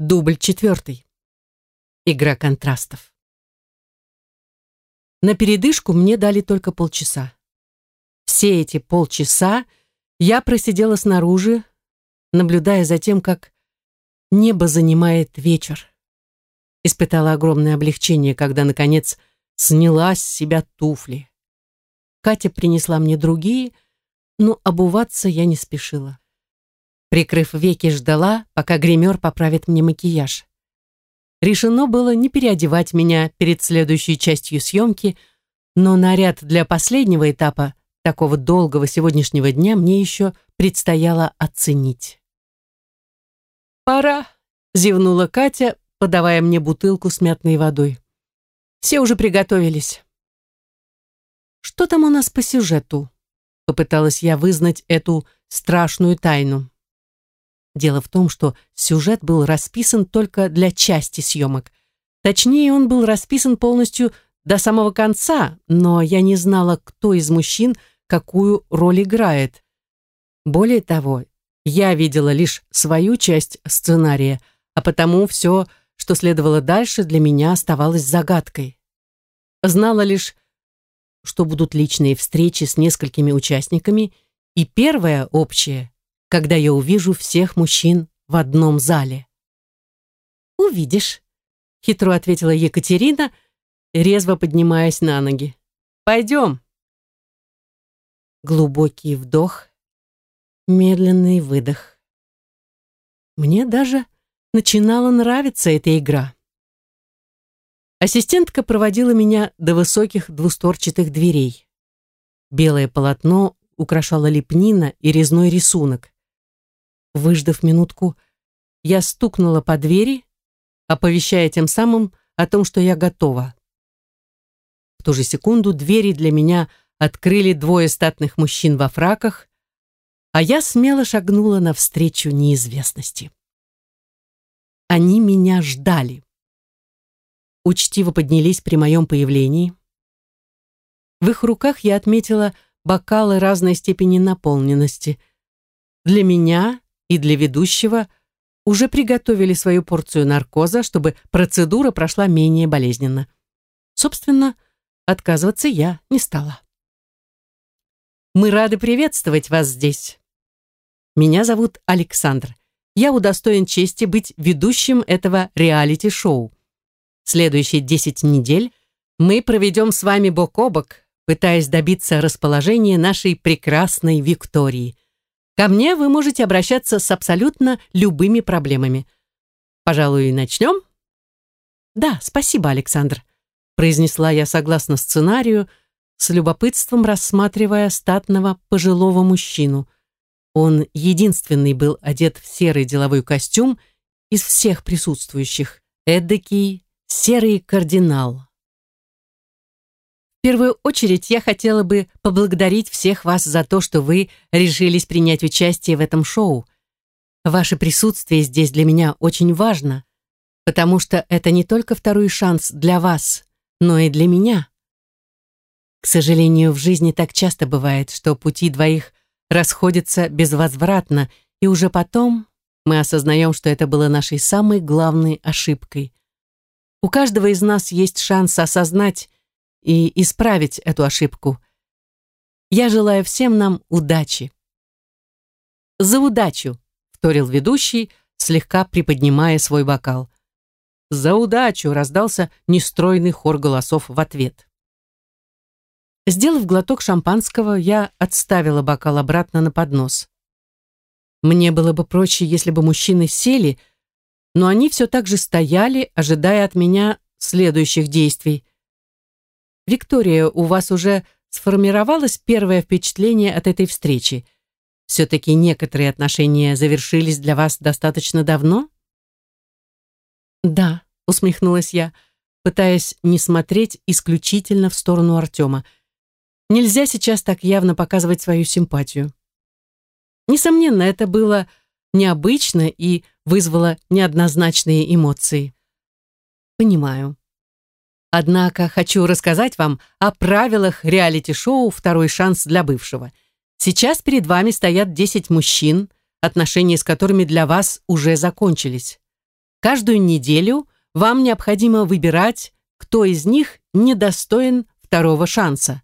Дубль четвертый. Игра контрастов. На передышку мне дали только полчаса. Все эти полчаса я просидела снаружи, наблюдая за тем, как небо занимает вечер. Испытала огромное облегчение, когда, наконец, сняла с себя туфли. Катя принесла мне другие, но обуваться я не спешила. Прикрыв веки, ждала, пока гример поправит мне макияж. Решено было не переодевать меня перед следующей частью съемки, но наряд для последнего этапа такого долгого сегодняшнего дня мне еще предстояло оценить. «Пора», — зевнула Катя, подавая мне бутылку с мятной водой. «Все уже приготовились». «Что там у нас по сюжету?» Попыталась я вызнать эту страшную тайну. Дело в том, что сюжет был расписан только для части съемок. Точнее, он был расписан полностью до самого конца, но я не знала, кто из мужчин какую роль играет. Более того, я видела лишь свою часть сценария, а потому все, что следовало дальше, для меня оставалось загадкой. Знала лишь, что будут личные встречи с несколькими участниками, и первая общая когда я увижу всех мужчин в одном зале. «Увидишь», — хитро ответила Екатерина, резво поднимаясь на ноги. «Пойдем». Глубокий вдох, медленный выдох. Мне даже начинала нравиться эта игра. Ассистентка проводила меня до высоких двустворчатых дверей. Белое полотно украшало лепнина и резной рисунок. Выждав минутку, я стукнула по двери, оповещая тем самым о том, что я готова. В ту же секунду двери для меня открыли двое статных мужчин во фраках, а я смело шагнула навстречу неизвестности. Они меня ждали. Учтиво поднялись при моем появлении. В их руках я отметила бокалы разной степени наполненности. Для меня и для ведущего уже приготовили свою порцию наркоза, чтобы процедура прошла менее болезненно. Собственно, отказываться я не стала. Мы рады приветствовать вас здесь. Меня зовут Александр. Я удостоен чести быть ведущим этого реалити-шоу. Следующие 10 недель мы проведем с вами бок о бок, пытаясь добиться расположения нашей прекрасной Виктории – Ко мне вы можете обращаться с абсолютно любыми проблемами. Пожалуй, начнем? Да, спасибо, Александр, произнесла я согласно сценарию, с любопытством рассматривая статного пожилого мужчину. Он единственный был одет в серый деловой костюм из всех присутствующих. Эдакий серый кардинал. Первую очередь я хотела бы поблагодарить всех вас за то, что вы решились принять участие в этом шоу. Ваше присутствие здесь для меня очень важно, потому что это не только второй шанс для вас, но и для меня. К сожалению, в жизни так часто бывает, что пути двоих расходятся безвозвратно, и уже потом мы осознаем, что это было нашей самой главной ошибкой. У каждого из нас есть шанс осознать, и исправить эту ошибку. Я желаю всем нам удачи. За удачу, вторил ведущий, слегка приподнимая свой бокал. За удачу раздался нестройный хор голосов в ответ. Сделав глоток шампанского, я отставила бокал обратно на поднос. Мне было бы проще, если бы мужчины сели, но они все так же стояли, ожидая от меня следующих действий. Виктория, у вас уже сформировалось первое впечатление от этой встречи? Все-таки некоторые отношения завершились для вас достаточно давно? Да, усмехнулась я, пытаясь не смотреть исключительно в сторону Артема. Нельзя сейчас так явно показывать свою симпатию. Несомненно, это было необычно и вызвало неоднозначные эмоции. Понимаю. Однако хочу рассказать вам о правилах реалити-шоу «Второй шанс для бывшего». Сейчас перед вами стоят 10 мужчин, отношения с которыми для вас уже закончились. Каждую неделю вам необходимо выбирать, кто из них недостоин второго шанса.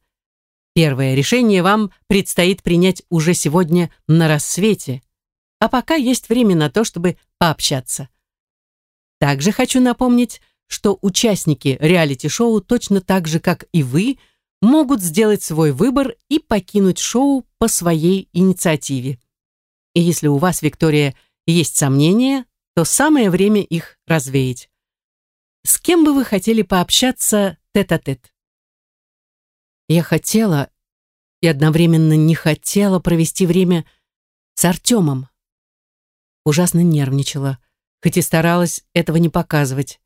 Первое решение вам предстоит принять уже сегодня на рассвете, а пока есть время на то, чтобы пообщаться. Также хочу напомнить, что участники реалити-шоу точно так же, как и вы, могут сделать свой выбор и покинуть шоу по своей инициативе. И если у вас, Виктория, есть сомнения, то самое время их развеять. С кем бы вы хотели пообщаться тет-а-тет? -тет? Я хотела и одновременно не хотела провести время с Артемом. Ужасно нервничала, хоть и старалась этого не показывать.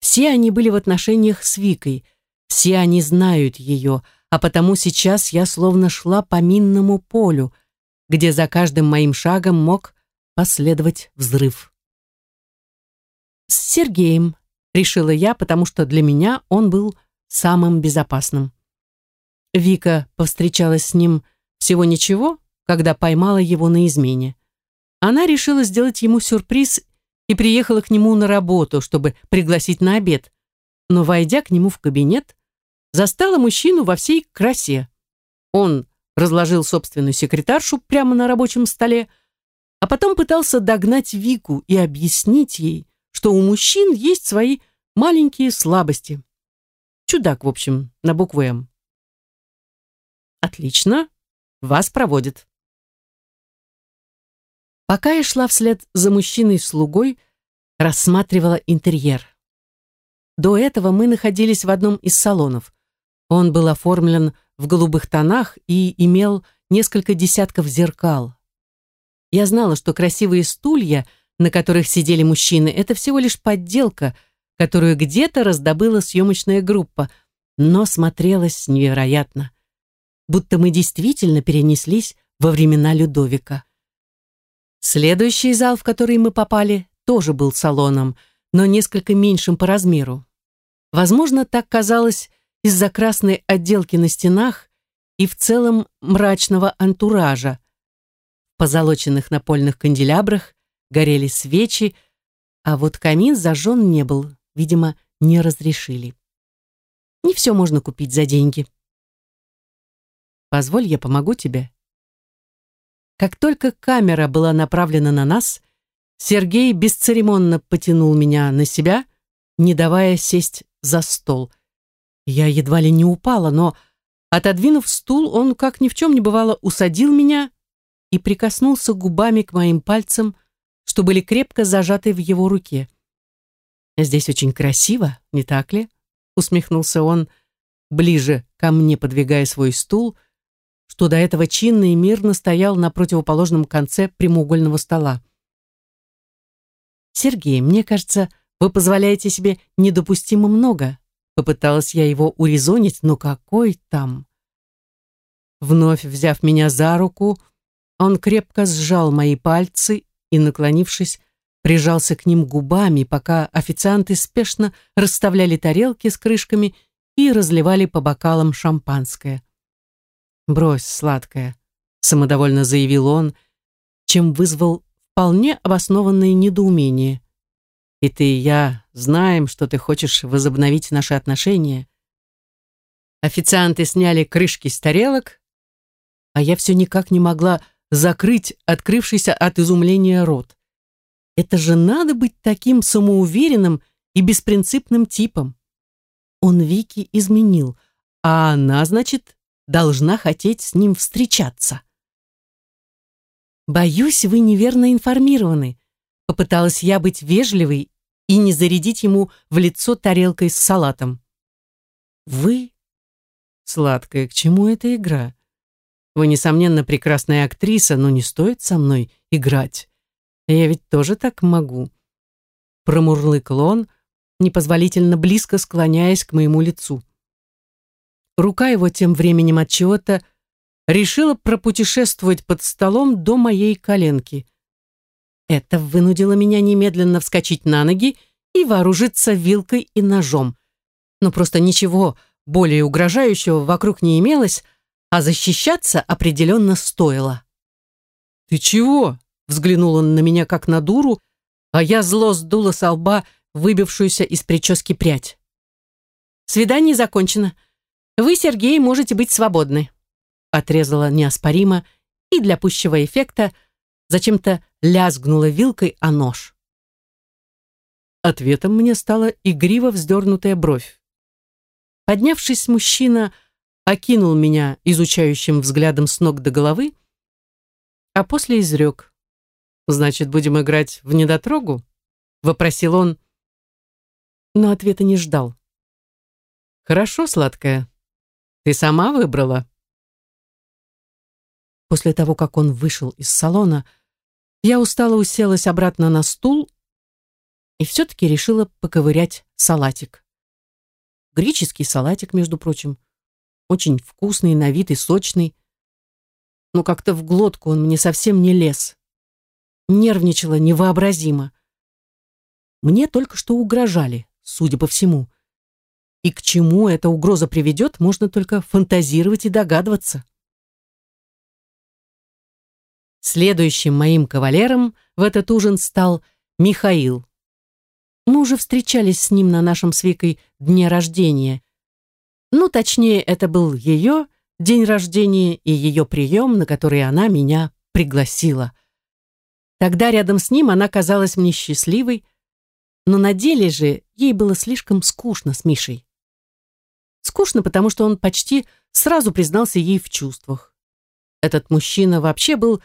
Все они были в отношениях с Викой, все они знают ее, а потому сейчас я словно шла по минному полю, где за каждым моим шагом мог последовать взрыв. С Сергеем решила я, потому что для меня он был самым безопасным. Вика повстречалась с ним всего ничего, когда поймала его на измене. Она решила сделать ему сюрприз и приехала к нему на работу, чтобы пригласить на обед. Но, войдя к нему в кабинет, застала мужчину во всей красе. Он разложил собственную секретаршу прямо на рабочем столе, а потом пытался догнать Вику и объяснить ей, что у мужчин есть свои маленькие слабости. Чудак, в общем, на букву «М». Отлично, вас проводят. Пока я шла вслед за мужчиной-слугой, рассматривала интерьер. До этого мы находились в одном из салонов. Он был оформлен в голубых тонах и имел несколько десятков зеркал. Я знала, что красивые стулья, на которых сидели мужчины, это всего лишь подделка, которую где-то раздобыла съемочная группа, но смотрелась невероятно. Будто мы действительно перенеслись во времена Людовика. Следующий зал, в который мы попали, тоже был салоном, но несколько меньшим по размеру. Возможно, так казалось из-за красной отделки на стенах и в целом мрачного антуража. В позолоченных напольных канделябрах горели свечи, а вот камин зажжен не был, видимо, не разрешили. Не все можно купить за деньги. «Позволь, я помогу тебе», как только камера была направлена на нас, Сергей бесцеремонно потянул меня на себя, не давая сесть за стол. Я едва ли не упала, но, отодвинув стул, он, как ни в чем не бывало, усадил меня и прикоснулся губами к моим пальцам, что были крепко зажаты в его руке. «Здесь очень красиво, не так ли?» усмехнулся он, ближе ко мне подвигая свой стул — что до этого чинно и мирно стоял на противоположном конце прямоугольного стола. «Сергей, мне кажется, вы позволяете себе недопустимо много», попыталась я его урезонить, но какой там? Вновь взяв меня за руку, он крепко сжал мои пальцы и, наклонившись, прижался к ним губами, пока официанты спешно расставляли тарелки с крышками и разливали по бокалам шампанское. «Брось, сладкое», — самодовольно заявил он, чем вызвал вполне обоснованное недоумение. «И ты и я знаем, что ты хочешь возобновить наши отношения». Официанты сняли крышки с тарелок, а я все никак не могла закрыть открывшийся от изумления рот. Это же надо быть таким самоуверенным и беспринципным типом. Он Вики изменил, а она, значит, должна хотеть с ним встречаться. «Боюсь, вы неверно информированы», — попыталась я быть вежливой и не зарядить ему в лицо тарелкой с салатом. «Вы? Сладкая, к чему эта игра? Вы, несомненно, прекрасная актриса, но не стоит со мной играть. Я ведь тоже так могу». Промурлыкал он, непозволительно близко склоняясь к моему лицу. Рука его тем временем от чего-то решила пропутешествовать под столом до моей коленки. Это вынудило меня немедленно вскочить на ноги и вооружиться вилкой и ножом. Но просто ничего более угрожающего вокруг не имелось, а защищаться определенно стоило. «Ты чего?» — взглянул он на меня как на дуру, а я зло сдула со лба выбившуюся из прически прядь. «Свидание закончено. Вы, Сергей, можете быть свободны», отрезала неоспоримо и для пущего эффекта зачем-то лязгнула вилкой о нож. Ответом мне стала игриво вздернутая бровь. Поднявшись, мужчина окинул меня изучающим взглядом с ног до головы, а после изрек. «Значит, будем играть в недотрогу?» — вопросил он, но ответа не ждал. «Хорошо, сладкая. Ты сама выбрала?» После того, как он вышел из салона, я устало уселась обратно на стул и все-таки решила поковырять салатик. Греческий салатик, между прочим. Очень вкусный, на вид и сочный. Но как-то в глотку он мне совсем не лез. Нервничала невообразимо. Мне только что угрожали, судя по всему. И к чему эта угроза приведет, можно только фантазировать и догадываться. Следующим моим кавалером в этот ужин стал Михаил. Мы уже встречались с ним на нашем с Викой дне рождения. Ну, точнее, это был ее день рождения и ее прием, на который она меня пригласила. Тогда рядом с ним она казалась мне счастливой, но на деле же ей было слишком скучно с Мишей. Скучно, потому что он почти сразу признался ей в чувствах. Этот мужчина вообще был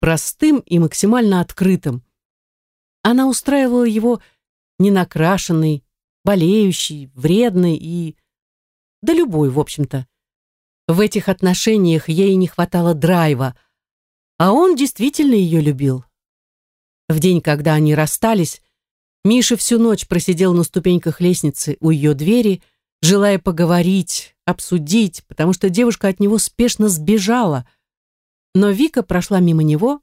простым и максимально открытым. Она устраивала его ненакрашенный, болеющий, вредный и... да любой, в общем-то. В этих отношениях ей не хватало драйва, а он действительно ее любил. В день, когда они расстались, Миша всю ночь просидел на ступеньках лестницы у ее двери, желая поговорить, обсудить, потому что девушка от него спешно сбежала. Но Вика прошла мимо него,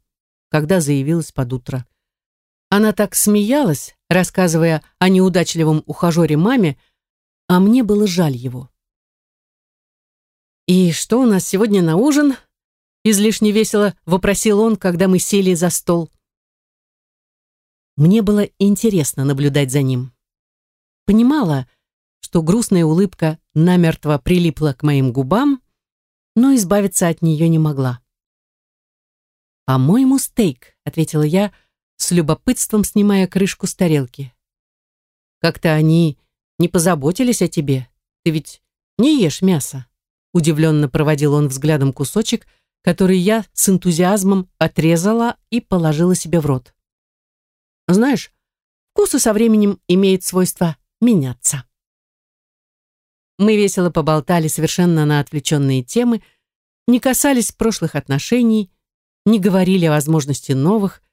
когда заявилась под утро. Она так смеялась, рассказывая о неудачливом ухажере маме, а мне было жаль его. «И что у нас сегодня на ужин?» Излишне весело вопросил он, когда мы сели за стол. Мне было интересно наблюдать за ним. Понимала, что грустная улыбка намертво прилипла к моим губам, но избавиться от нее не могла. «По-моему, стейк», — ответила я, с любопытством снимая крышку с тарелки. «Как-то они не позаботились о тебе. Ты ведь не ешь мясо?» Удивленно проводил он взглядом кусочек, который я с энтузиазмом отрезала и положила себе в рот. «Знаешь, вкусы со временем имеют свойство меняться». Мы весело поболтали совершенно на отвлеченные темы, не касались прошлых отношений, не говорили о возможности новых,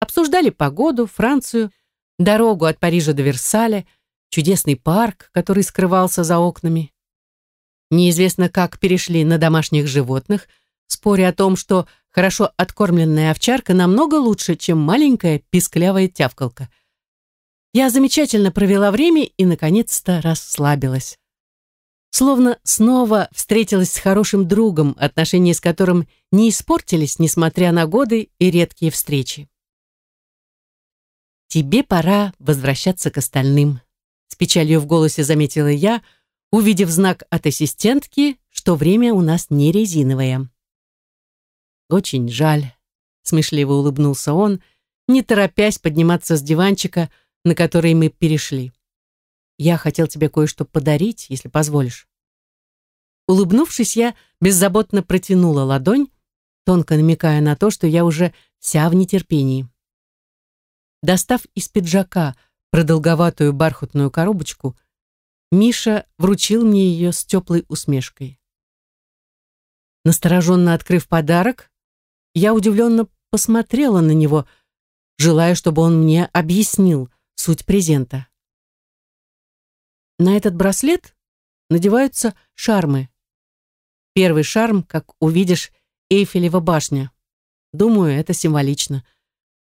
Обсуждали погоду, Францию, дорогу от Парижа до Версаля, чудесный парк, который скрывался за окнами. Неизвестно, как перешли на домашних животных, споря о том, что хорошо откормленная овчарка намного лучше, чем маленькая писклявая тявкалка. Я замечательно провела время и, наконец-то, расслабилась. Словно снова встретилась с хорошим другом, отношения с которым не испортились, несмотря на годы и редкие встречи. «Тебе пора возвращаться к остальным», — с печалью в голосе заметила я, увидев знак от ассистентки, что время у нас не резиновое. «Очень жаль», — смешливо улыбнулся он, не торопясь подниматься с диванчика, на который мы перешли. «Я хотел тебе кое-что подарить, если позволишь». Улыбнувшись, я беззаботно протянула ладонь, тонко намекая на то, что я уже вся в нетерпении. Достав из пиджака продолговатую бархатную коробочку, Миша вручил мне ее с теплой усмешкой. Настороженно открыв подарок, я удивленно посмотрела на него, желая, чтобы он мне объяснил суть презента. На этот браслет надеваются шармы. Первый шарм, как увидишь, Эйфелева башня. Думаю, это символично –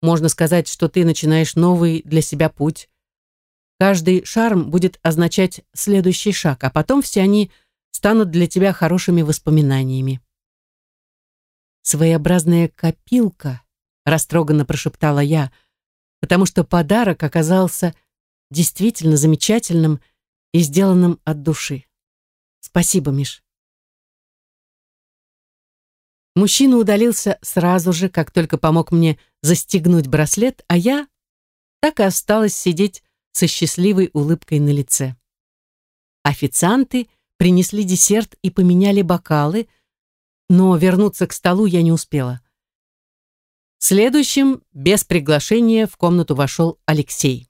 можно сказать, что ты начинаешь новый для себя путь. Каждый шарм будет означать следующий шаг, а потом все они станут для тебя хорошими воспоминаниями. «Своеобразная копилка», — растроганно прошептала я, потому что подарок оказался действительно замечательным и сделанным от души. Спасибо, Миш. Мужчина удалился сразу же, как только помог мне застегнуть браслет, а я так и осталась сидеть со счастливой улыбкой на лице. Официанты принесли десерт и поменяли бокалы, но вернуться к столу я не успела. Следующим, без приглашения, в комнату вошел Алексей.